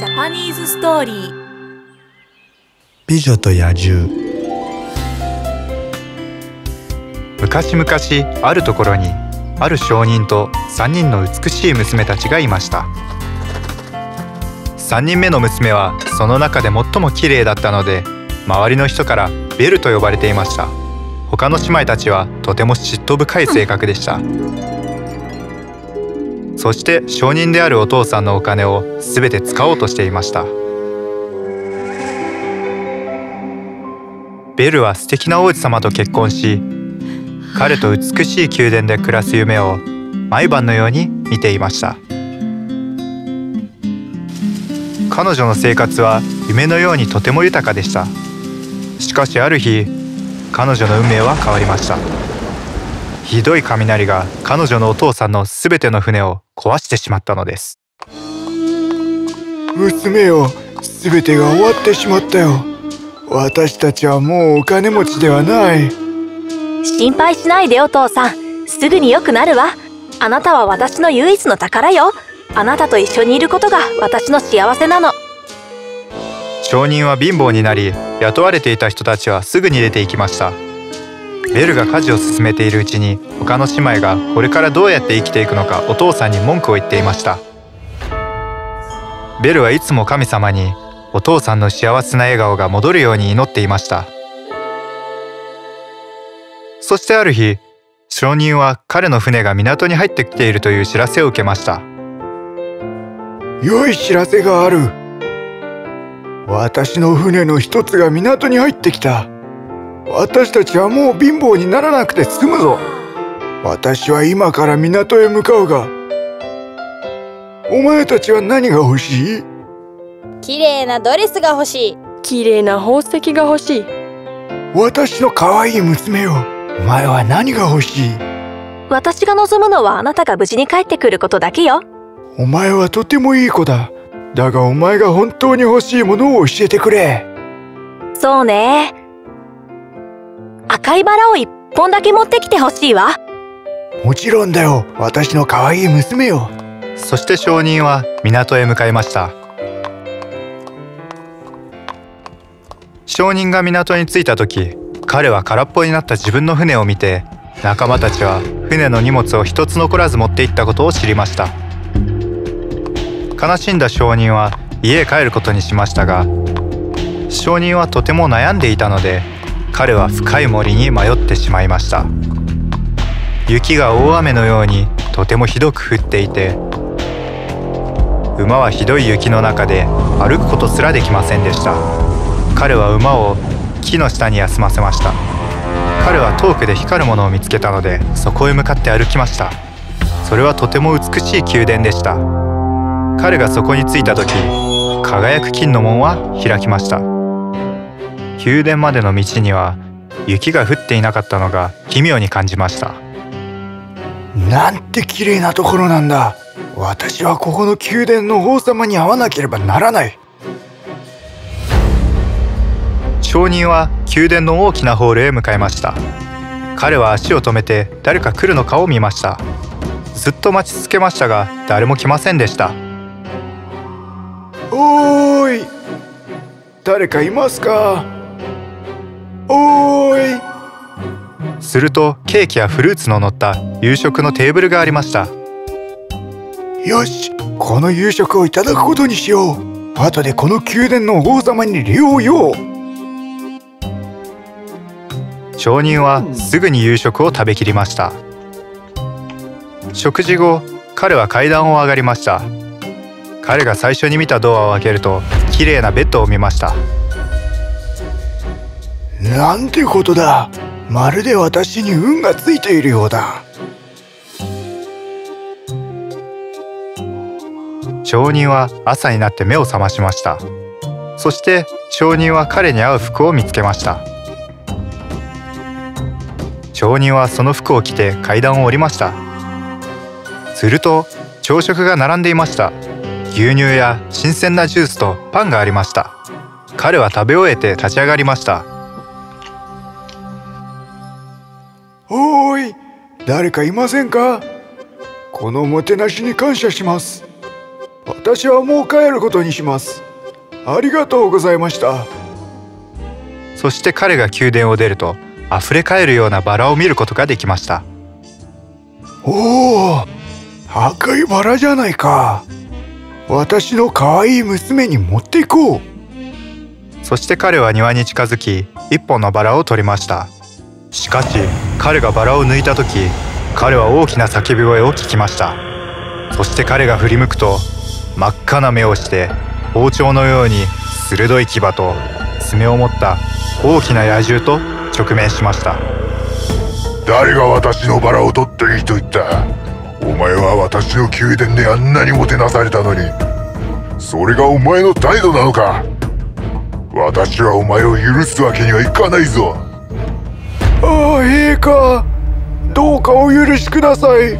ジャパニーズストーリー美女と野獣。昔々あるところにある商人と3人の美しい娘たちがいました。3人目の娘はその中で最も綺麗だったので周りの人からベルと呼ばれていました。他の姉妹たちはとても嫉妬深い性格でした。そして証人であるお父さんのお金を全て使おうとしていました。ベルは素敵な王子様と結婚し彼と美しい宮殿で暮らす夢を毎晩のように見ていました。彼女の生活は夢のようにとても豊かでした。しかしある日彼女の運命は変わりました。ひどい雷が彼女のお父さんのすべての船を壊してしまったのです。娘よ全てが終わってしまったよ。私たちはもうお金持ちではない。心配しないでお父さん。すぐに良くなるわ。あなたは私の唯一の宝よ。あなたと一緒にいることが私の幸せなの。証人は貧乏になり雇われていた人たちはすぐに出て行きましたベルが家事を進めているうちに他の姉妹がこれからどうやって生きていくのかお父さんに文句を言っていました。ベルはいつも神様にお父さんの幸せな笑顔が戻るように祈っていました。そしてある日証人は彼の船が港に入ってきているという知らせを受けました。良い知らせがある。私の船の一つが港に入ってきた。私たちはもう貧乏にならなくて済むぞ。私は今から港へ向かうがお前たちは何が欲しい？綺麗なドレスが欲しい。綺麗な宝石が欲しい。私の可愛い娘よ。お前は何が欲しい？私が望むのはあなたが無事に帰ってくることだけよ。お前はとてもいい子だ。だがお前が本当に欲しいものを教えてくれ。そうね赤いバラを一本だけ持ってきてほしいわ。もちろんだよ。私の可愛い娘よ。そして証人は港へ向かいました。証人が港に着いた時彼は空っぽになった自分の船を見て仲間たちは船の荷物を一つ残らず持っていったことを知りました。悲しんだ証人は家へ帰ることにしましたが証人はとても悩んでいたので彼は深い森に迷ってしまいました。雪が大雨のようにとてもひどく降っていて馬はひどい雪の中で歩くことすらできませんでした。彼は馬を木の下に休ませました。彼は遠くで光るものを見つけたのでそこへ向かって歩きました。それはとても美しい宮殿でした。彼がそこに着いた時輝く金の門は開きました。宮殿までの道には雪が降っていなかったのが奇妙に感じました。なんて綺麗なところなんだ。私はここの宮殿の王様に会わなければならない。証人は宮殿の大きなホールへ向かいました。彼は足を止めて誰か来るのかを見ました。ずっと待ち続けましたが誰も来ませんでした。おーい。誰かいますか？おーい。するとケーキやフルーツの乗った夕食のテーブルがありました。よし。この夕食をいただくことにしよう。後でこの宮殿の王様に利用よう。証人はすぐに夕食を食べきりました。食事後彼は階段を上がりました。彼が最初に見たドアを開けると綺麗なベッドを見ましたなんてことだ。まるで私に運がついているようだ。証人は朝になって目を覚ましました。そして証人は彼に合う服を見つけました。証人はその服を着て階段を降りました。すると朝食が並んでいました。牛乳や新鮮なジュースとパンがありました。彼は食べ終えて立ち上がりました。誰かいませんか？このもてなしに感謝します。私はもう帰ることにします。ありがとうございました。そして彼が宮殿を出ると溢れ返るようなバラを見ることができました。おお赤いバラじゃないか。私の可愛い娘に持っていこう。そして彼は庭に近づき一本のバラを取りました。しかし彼がバラを抜いた時彼は大きな叫び声を聞きました。そして彼が振り向くと真っ赤な目をして包丁のように鋭い牙と爪を持った大きな野獣と直面しました。誰が私のバラを取っていいと言った？お前は私の宮殿であんなにもてなされたのに。それがお前の態度なのか？私はお前を許すわけにはいかないぞ。陛下どうかお許しください。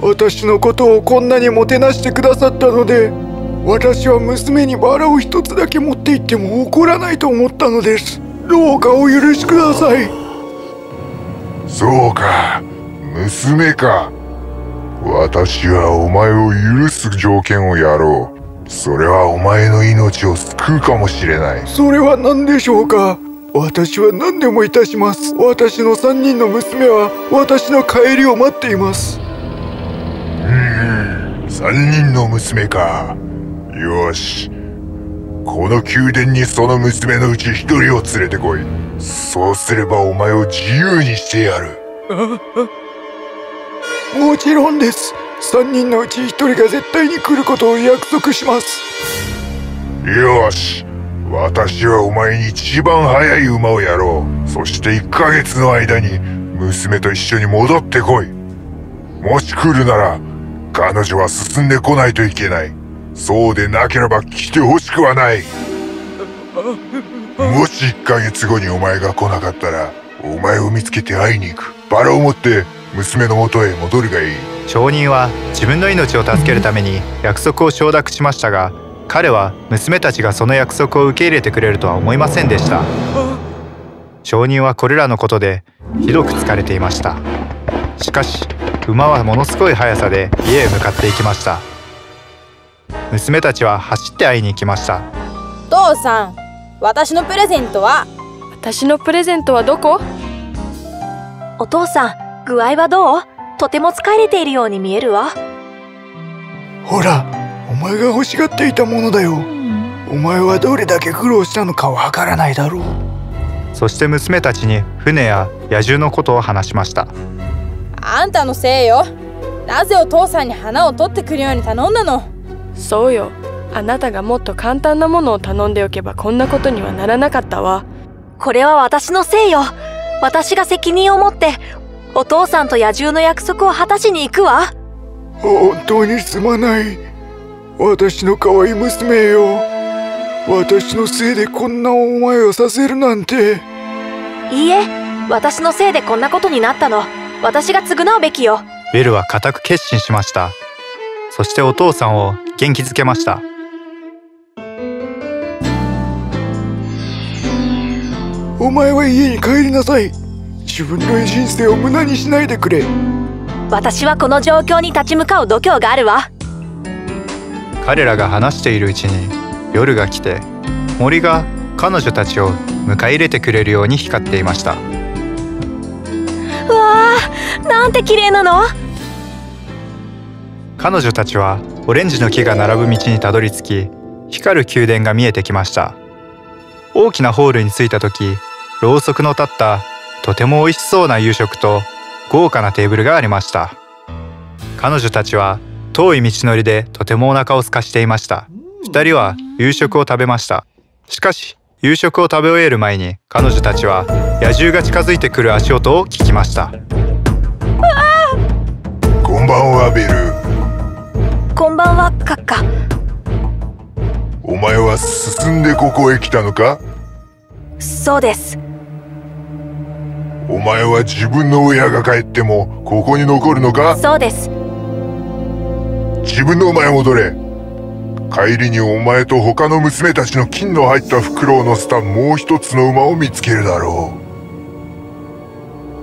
私のことをこんなにもてなしてくださったので私は娘にバラを一つだけ持って行っても怒らないと思ったのです。どうかお許しください。そうか娘か。私はお前を許す条件をやろう。それはお前の命を救うかもしれない。それは何でしょうか私は何でもいたします。私の3人の娘は私の帰りを待っています。うん3人の娘か。よし。この宮殿にその娘のうち1人を連れてこい。そうすればお前を自由にしてやる。もちろんです。3人のうち1人が絶対に来ることを約束します。よし私はお前に一番速い馬をやろう。そして1ヶ月の間に娘と一緒に戻ってこい。もし来るなら彼女は進んでこないといけない。そうでなければ来てほしくはない。もし1ヶ月後にお前が来なかったらお前を見つけて会いに行く。バラを持って娘の元へ戻るがいい。証人は自分の命を助けるために約束を承諾しましたが彼は娘たちがその約束を受け入れてくれるとは思いませんでした。証人はこれらのことでひどく疲れていました。しかし馬はものすごい速さで家へ向かっていきました。娘たちは走って会いに行きました。父さん私のプレゼントは？私のプレゼントはどこ？お父さん具合はどう？とても疲れているように見えるわ。ほらお前が欲しがっていたものだよ。お前はどれだけ苦労したのかわからないだろう。そして娘たちに船や野獣のことを話しました。あんたのせいよ。なぜお父さんに花を取ってくるように頼んだの？そうよ。あなたがもっと簡単なものを頼んでおけばこんなことにはならなかったわ。これは私のせいよ。私が責任を持ってお父さんと野獣の約束を果たしに行くわ。本当にすまない私の可愛い娘よ。私のせいでこんな思いをさせるなんて。いいえ私のせいでこんなことになったの。私が償うべきよ。ベルは固く決心しました。そしてお父さんを元気づけました。お前は家に帰りなさい。自分の人生を無駄にしないでくれ。私はこの状況に立ち向かう度胸があるわ彼らが話しているうちに夜が来て森が彼女たちを迎え入れてくれるように光っていました。うわーなんて綺麗なの？彼女たちはオレンジの木が並ぶ道にたどり着き光る宮殿が見えてきました。大きなホールに着いた時ろうそくの立ったとても美味しそうな夕食と豪華なテーブルがありました。彼女たちは遠い道のりでとてもお腹を空かしていました。二人は夕食を食べました。しかし夕食を食べ終える前に彼女たちは野獣が近づいてくる足音を聞きました。こんばんはベル。こんばんはカッカ。お前は進んでここへ来たのか？そうです。お前は自分の親が帰ってもここに残るのか？そうです自分の馬へ戻れ。帰りにお前と他の娘たちの金の入った袋を乗せたもう一つの馬を見つけるだろ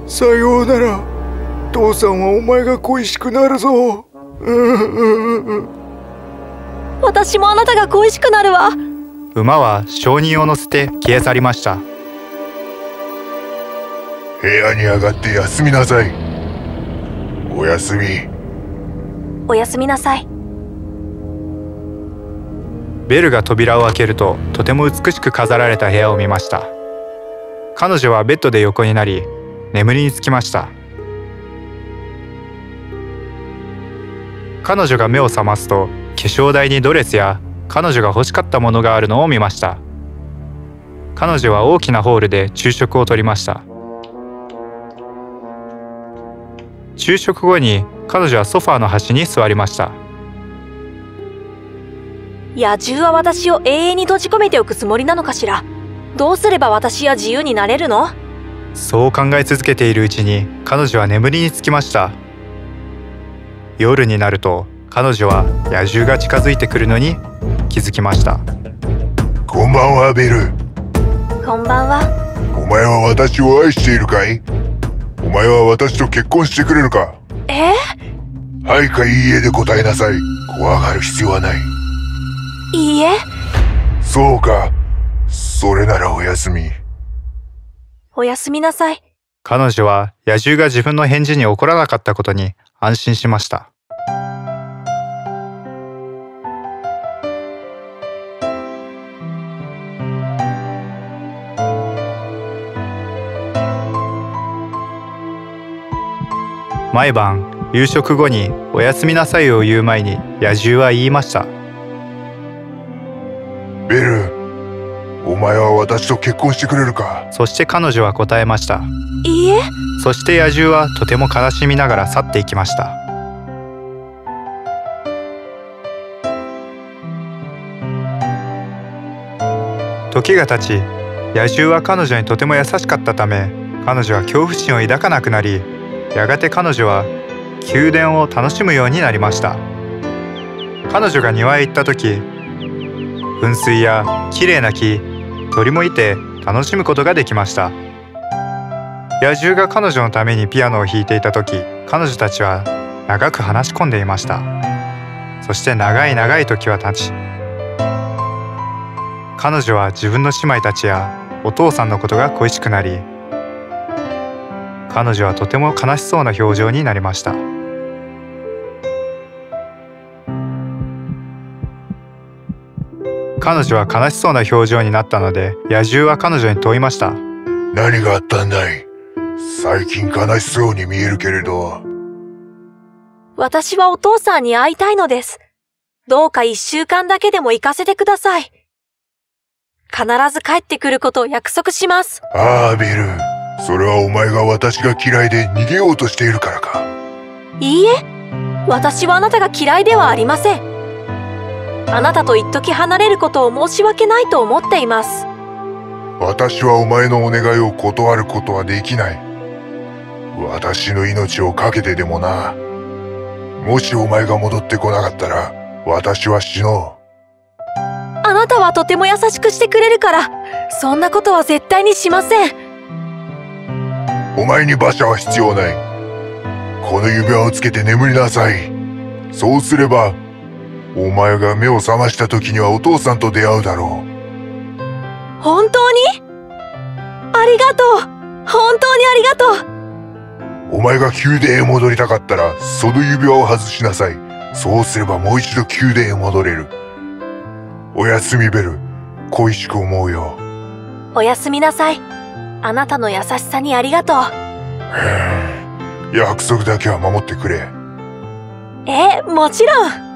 さようなら。父さんはお前が恋しくなるぞ。私もあなたが恋しくなるわ。馬は証人を乗せて消え去りました。部屋に上がって休みなさい。おやすみおやすみなさい。ベルが扉を開けるととても美しく飾られた部屋を見ました。彼女はベッドで横になり眠りにつきました。彼女が目を覚ますと化粧台にドレスや彼女が欲しかったものがあるのを見ました。彼女は大きなホールで昼食をとりました。昼食後に彼女はソファーの端に座りました。野獣は私を永遠に閉じ込めておくつもりなのかしら？どうすれば私は自由になれるの？そう考え続けているうちに彼女は眠りにつきました。夜になると彼女は野獣が近づいてくるのに気づきました。こんばんはベル。こんばんは。お前は私を愛しているかい？お前は私と結婚してくれるか？え？はいかいいえで答えなさい。怖がる必要はない。いいえ。そうか。それならおやすみ。おやすみなさい。彼女は野獣が自分の返事に怒らなかったことに安心しました毎晩夕食後に「おやすみなさい」を言う前に野獣は言いました。ベルお前は私と結婚してくれるか？そして彼女は答えました。いいえ。そして野獣はとても悲しみながら去っていきました。時が経ち野獣は彼女にとても優しかったため彼女は恐怖心を抱かなくなりやがて彼女は宮殿を楽しむようになりました。彼女が庭へ行った時噴水や綺麗な木鳥もいて楽しむことができました。野獣が彼女のためにピアノを弾いていた時彼女たちは長く話し込んでいました。そして長い長い時は経ち彼女は自分の姉妹たちやお父さんのことが恋しくなり彼女はとても悲しそうな表情になりました。彼女は悲しそうな表情になったので野獣は彼女に問いました。何があったんだい？最近悲しそうに見えるけれど。私はお父さんに会いたいのです。どうか一週間だけでも行かせてください。必ず帰ってくることを約束します。ああビルそれはお前が私が嫌いで逃げようとしているからか。いいえ私はあなたが嫌いではありません。あなたと一時離れることを申し訳ないと思っています。私はお前のお願いを断ることはできない。私の命を懸けてでもな。もしお前が戻ってこなかったら私は死のう。あなたはとても優しくしてくれるからそんなことは絶対にしませんお前に馬車は必要ない。この指輪をつけて眠りなさい。そうすればお前が目を覚ました時にはお父さんと出会うだろう。本当に？ありがとう。本当にありがとう。お前が宮殿へ戻りたかったらその指輪を外しなさい。そうすればもう一度宮殿へ戻れる。おやすみベル恋しく思うよ。おやすみなさいあなたの優しさにありがとう。約束だけは守ってくれ。えもちろん。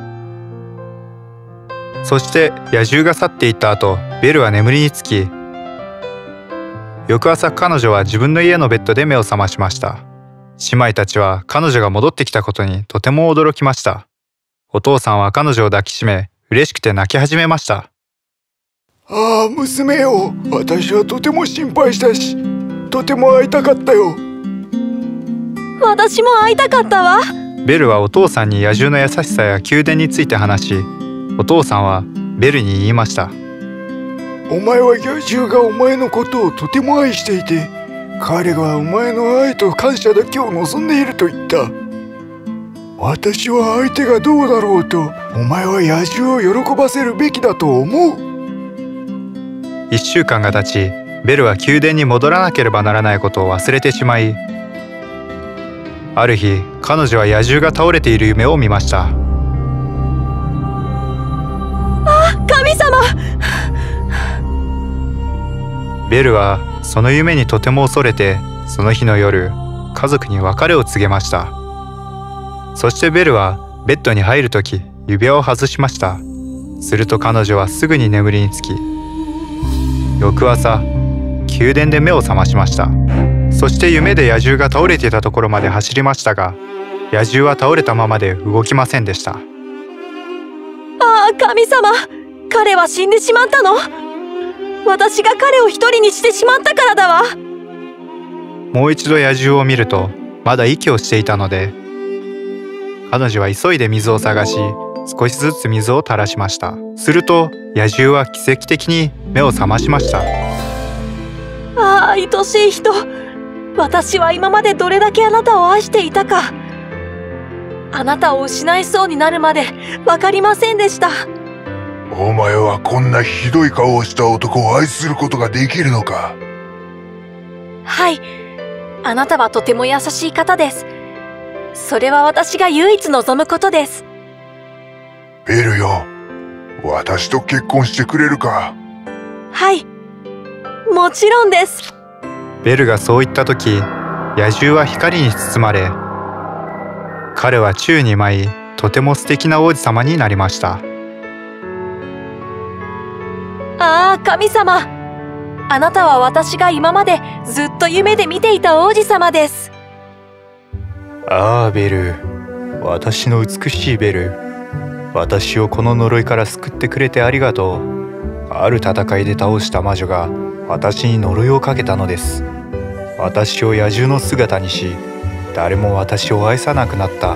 そして野獣が去っていった後ベルは眠りにつき翌朝彼女は自分の家のベッドで目を覚ましました。姉妹たちは彼女が戻ってきたことにとても驚きました。お父さんは彼女を抱きしめ嬉しくて泣き始めましたああ娘よ。私はとても心配したしとても会いたかったよ。私も会いたかったわ。ベルはお父さんに野獣の優しさや宮殿について話しお父さんはベルに言いました。お前は野獣がお前のことをとても愛していて彼がお前の愛と感謝だけを望んでいると言った。私は相手がどうだろうとお前は野獣を喜ばせるべきだと思う1週間が経ちベルは宮殿に戻らなければならないことを忘れてしまいある日彼女は野獣が倒れている夢を見ました。神様！ベルはその夢にとても恐れてその日の夜家族に別れを告げました。そしてベルはベッドに入る時指輪を外しました。すると彼女はすぐに眠りにつき翌朝宮殿で目を覚ましました。そして夢で野獣が倒れていたところまで走りましたが野獣は倒れたままで動きませんでした。ああ神様彼は死んでしまったの？私が彼を一人にしてしまったからだわ。もう一度野獣を見るとまだ息をしていたので彼女は急いで水を探し少しずつ水を垂らしました。すると野獣は奇跡的に目を覚ましました。ああ愛しい人。私は今までどれだけあなたを愛していたか。あなたを失いそうになるまで分かりませんでした。お前はこんなひどい顔をした男を愛することができるのか？はい。あなたはとても優しい方です。それは私が唯一望むことですベルよ。私と結婚してくれるか？はい。もちろんです。ベルがそう言った時野獣は光に包まれ彼は宙に舞いとても素敵な王子様になりました。ああ神様。あなたは私が今までずっと夢で見ていた王子様です。ああベル。私の美しいベル私をこの呪いから救ってくれてありがとう。ある戦いで倒した魔女が私に呪いをかけたのです。私を野獣の姿にし誰も私を愛さなくなった。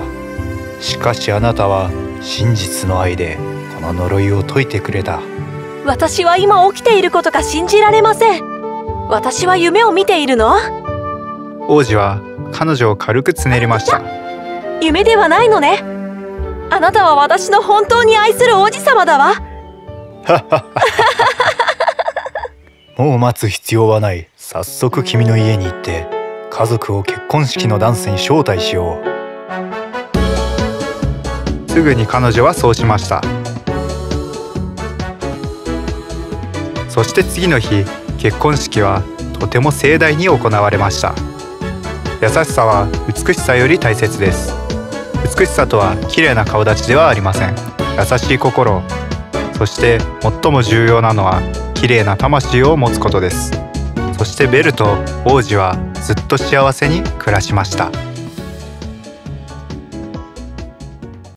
しかしあなたは真実の愛でこの呪いを解いてくれた。私は今起きていることが信じられません。私は夢を見ているの？王子は彼女を軽くつねりました。夢ではないのねあなたは私の本当に愛する王子様だわ。もう待つ必要はない。早速君の家に行って家族を結婚式のダンスに招待しよう。すぐに彼女はそうしました。そして次の日結婚式はとても盛大に行われました。優しさは美しさより大切です。美しさとは綺麗な顔立ちではありません。優しい心。そして最も重要なのは綺麗な魂を持つことです。そしてベルと王子はずっと幸せに暮らしました。